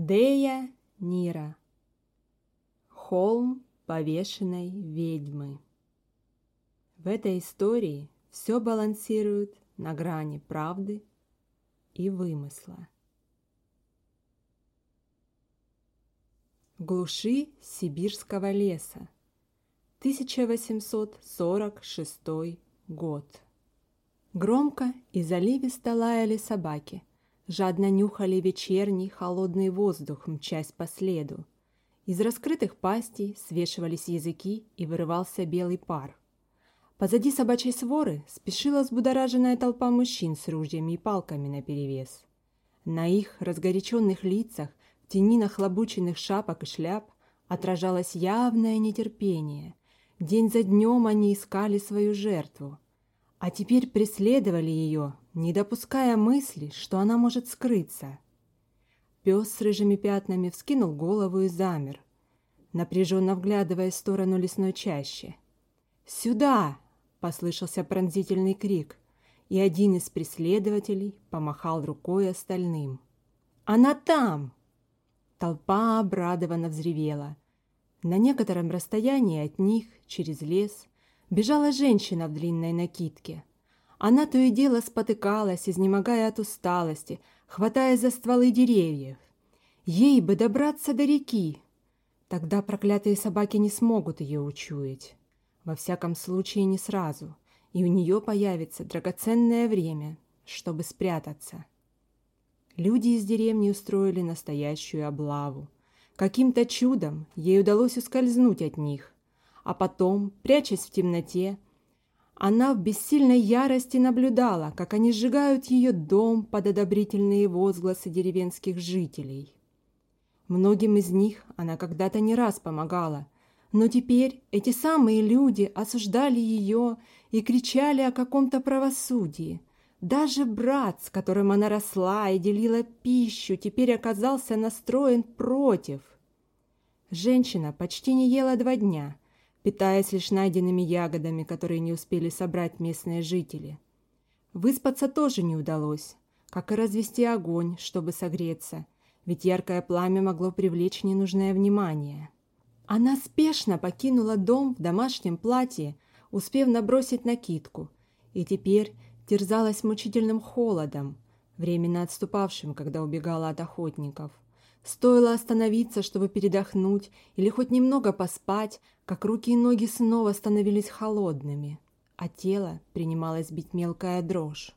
Дея Нира. Холм повешенной ведьмы. В этой истории все балансирует на грани правды и вымысла. В глуши сибирского леса. 1846 год. Громко и заливисто лаяли собаки, жадно нюхали вечерний холодный воздух, мчась по следу. Из раскрытых пастей свешивались языки и вырывался белый пар. Позади собачьей своры спешила взбудораженная толпа мужчин с ружьями и палками наперевес. На их разгоряченных лицах, в тени нахлобученных шапок и шляп, отражалось явное нетерпение. День за днем они искали свою жертву – а теперь преследовали ее, не допуская мысли, что она может скрыться. Пес с рыжими пятнами вскинул голову и замер, напряженно вглядывая в сторону лесной чащи. «Сюда!» — послышался пронзительный крик, и один из преследователей помахал рукой остальным. «Она там!» Толпа обрадованно взревела. На некотором расстоянии от них, через лес, бежала женщина в длинной накидке. Она то и дело спотыкалась, изнемогая от усталости, хватая за стволы деревьев. Ей бы добраться до реки. Тогда проклятые собаки не смогут ее учуять. Во всяком случае, не сразу. И у нее появится драгоценное время, чтобы спрятаться. Люди из деревни устроили настоящую облаву. Каким-то чудом ей удалось ускользнуть от них, а потом, прячась в темноте, она в бессильной ярости наблюдала, как они сжигают ее дом под одобрительные возгласы деревенских жителей. Многим из них она когда-то не раз помогала, но теперь эти самые люди осуждали ее и кричали о каком-то правосудии. Даже брат, с которым она росла и делила пищу, теперь оказался настроен против. Женщина почти не ела два дня – питаясь лишь найденными ягодами, которые не успели собрать местные жители. Выспаться тоже не удалось, как и развести огонь, чтобы согреться, ведь яркое пламя могло привлечь ненужное внимание. Она спешно покинула дом в домашнем платье, успев набросить накидку, и теперь терзалась мучительным холодом, временно отступавшим, когда убегала от охотников – Стоило остановиться, чтобы передохнуть или хоть немного поспать, как руки и ноги снова становились холодными, а тело принималось бить мелкая дрожь.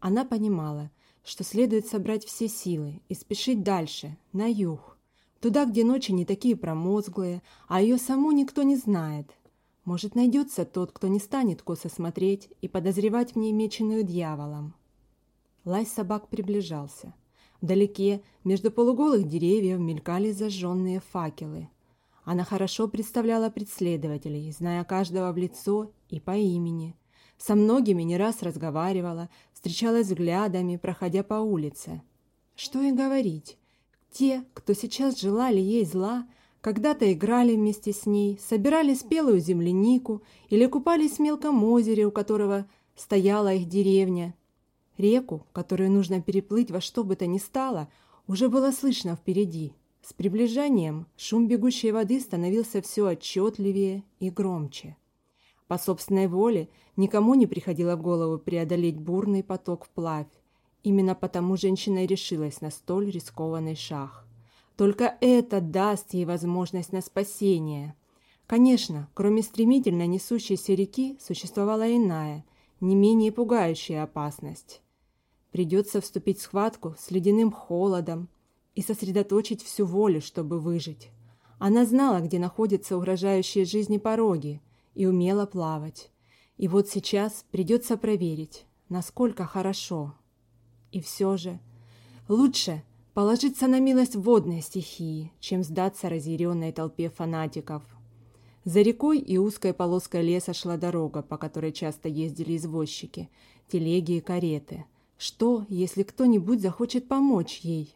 Она понимала, что следует собрать все силы и спешить дальше, на юг, туда, где ночи не такие промозглые, а ее саму никто не знает. Может, найдется тот, кто не станет косо смотреть и подозревать в ней меченую дьяволом. Лай собак приближался – Вдалеке, между полуголых деревьев, мелькали зажженные факелы. Она хорошо представляла преследователей, зная каждого в лицо и по имени. Со многими не раз разговаривала, встречалась взглядами, проходя по улице. Что и говорить. Те, кто сейчас желали ей зла, когда-то играли вместе с ней, собирали спелую землянику или купались в мелком озере, у которого стояла их деревня, Реку, которую нужно переплыть во что бы то ни стало, уже было слышно впереди. С приближением шум бегущей воды становился все отчетливее и громче. По собственной воле никому не приходило в голову преодолеть бурный поток вплавь. Именно потому женщина и решилась на столь рискованный шаг. Только это даст ей возможность на спасение. Конечно, кроме стремительно несущейся реки, существовала иная, не менее пугающая опасность. Придется вступить в схватку с ледяным холодом и сосредоточить всю волю, чтобы выжить. Она знала, где находятся угрожающие жизни пороги, и умела плавать. И вот сейчас придется проверить, насколько хорошо. И все же лучше положиться на милость водной стихии, чем сдаться разъяренной толпе фанатиков. За рекой и узкой полоской леса шла дорога, по которой часто ездили извозчики, телеги и кареты – что, если кто-нибудь захочет помочь ей?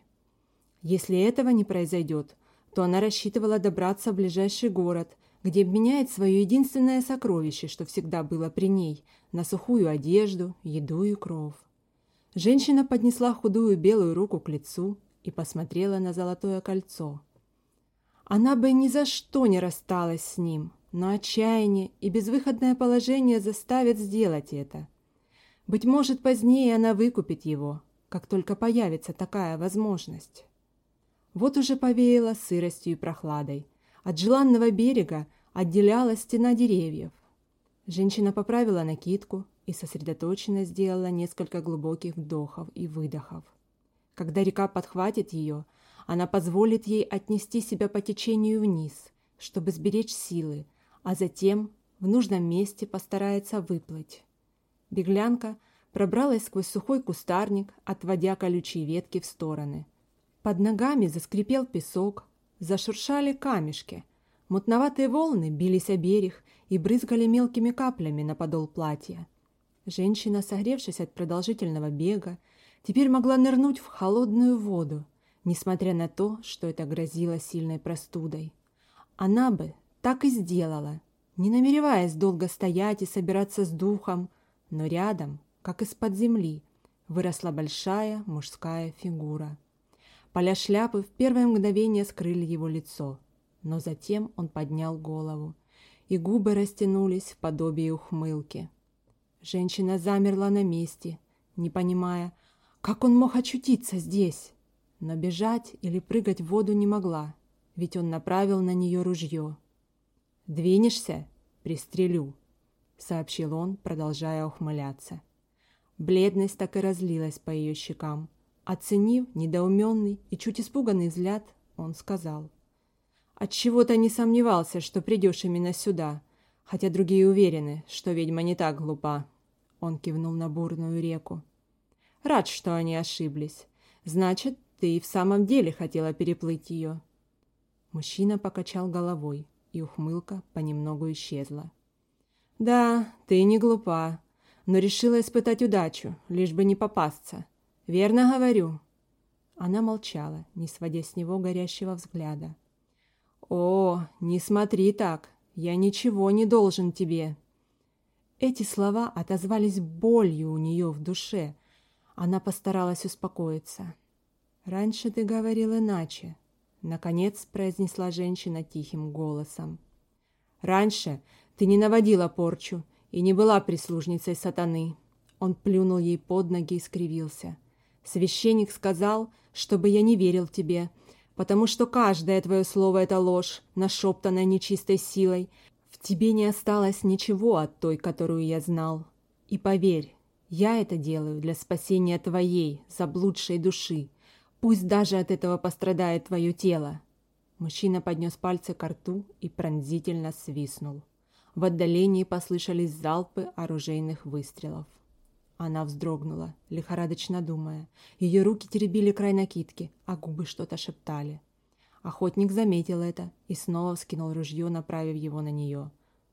Если этого не произойдет, то она рассчитывала добраться в ближайший город, где обменяет свое единственное сокровище, что всегда было при ней, на сухую одежду, еду и кров. Женщина поднесла худую белую руку к лицу и посмотрела на золотое кольцо. Она бы ни за что не рассталась с ним, но отчаяние и безвыходное положение заставят сделать это. Быть может, позднее она выкупит его, как только появится такая возможность. Вот уже повеяло сыростью и прохладой. От желанного берега отделялась стена деревьев. Женщина поправила накидку и сосредоточенно сделала несколько глубоких вдохов и выдохов. Когда река подхватит ее, она позволит ей отнести себя по течению вниз, чтобы сберечь силы, а затем в нужном месте постарается выплыть. Беглянка пробралась сквозь сухой кустарник, отводя колючие ветки в стороны. Под ногами заскрипел песок, зашуршали камешки. Мутноватые волны бились о берег и брызгали мелкими каплями на подол платья. Женщина, согревшись от продолжительного бега, теперь могла нырнуть в холодную воду, несмотря на то, что это грозило сильной простудой. Она бы так и сделала, не намереваясь долго стоять и собираться с духом, но рядом, как из-под земли, выросла большая мужская фигура. Поля шляпы в первое мгновение скрыли его лицо, но затем он поднял голову, и губы растянулись в подобии ухмылки. Женщина замерла на месте, не понимая, как он мог очутиться здесь. Но бежать или прыгать в воду не могла, ведь он направил на нее ружье. «Двинешься? Пристрелю», — сообщил он, продолжая ухмыляться. Бледность так и разлилась по ее щекам. Оценив недоуменный и чуть испуганный взгляд, он сказал. «Отчего-то не сомневался, что придешь именно сюда, хотя другие уверены, что ведьма не так глупа». Он кивнул на бурную реку. «Рад, что они ошиблись. Значит, ты и в самом деле хотела переплыть ее». Мужчина покачал головой, и ухмылка понемногу исчезла. «Да, ты не глупа, но решила испытать удачу, лишь бы не попасться. Верно говорю?» Она молчала, не сводя с него горящего взгляда. «О, не смотри так, я ничего не должен тебе». Эти слова отозвались болью у нее в душе. Она постаралась успокоиться. «Раньше ты говорил иначе», — наконец произнесла женщина тихим голосом. «Раньше ты не наводила порчу и не была прислужницей сатаны». Он плюнул ей под ноги и скривился. «Священник сказал, чтобы я не верил тебе, потому что каждое твое слово — это ложь, нашептанная нечистой силой. В тебе не осталось ничего от той, которую я знал. И поверь, я это делаю для спасения твоей заблудшей души, Пусть даже от этого пострадает твое тело. Мужчина поднес пальцы к рту и пронзительно свистнул. В отдалении послышались залпы оружейных выстрелов. Она вздрогнула, лихорадочно думая. Ее руки теребили край накидки, а губы что-то шептали. Охотник заметил это и снова вскинул ружье, направив его на нее.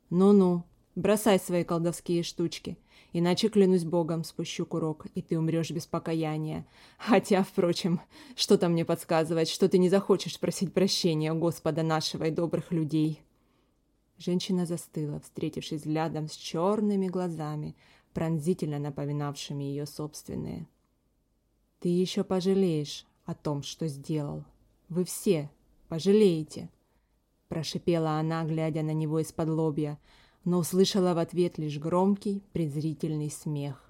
«Ну-ну, бросай свои колдовские штучки. Иначе, клянусь богом, спущу курок, и ты умрешь без покаяния. Хотя, впрочем, что-то мне подсказывает, что ты не захочешь просить прощения у Господа нашего и добрых людей». Женщина застыла, встретившись взглядом с черными глазами, пронзительно напоминавшими ее собственные. «Ты еще пожалеешь о том, что сделал. Вы все пожалеете!» Прошипела она, глядя на него из-под лобья, но услышала в ответ лишь громкий, презрительный смех.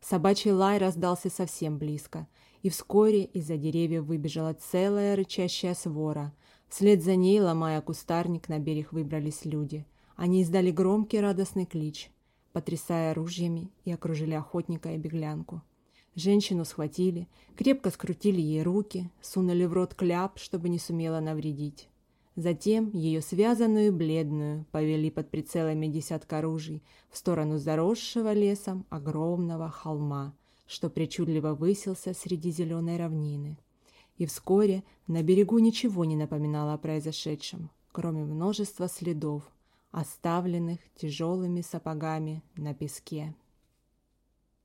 Собачий лай раздался совсем близко, и вскоре из-за деревьев выбежала целая рычащая свора. Вслед за ней, ломая кустарник, на берег выбрались люди. Они издали громкий радостный клич, потрясая оружиями и окружили охотника и беглянку. Женщину схватили, крепко скрутили ей руки, сунули в рот кляп, чтобы не сумела навредить. Затем ее связанную бледную повели под прицелами десятка оружий в сторону заросшего лесом огромного холма, что причудливо высился среди зеленой равнины. И вскоре на берегу ничего не напоминало о произошедшем, кроме множества следов, оставленных тяжелыми сапогами на песке.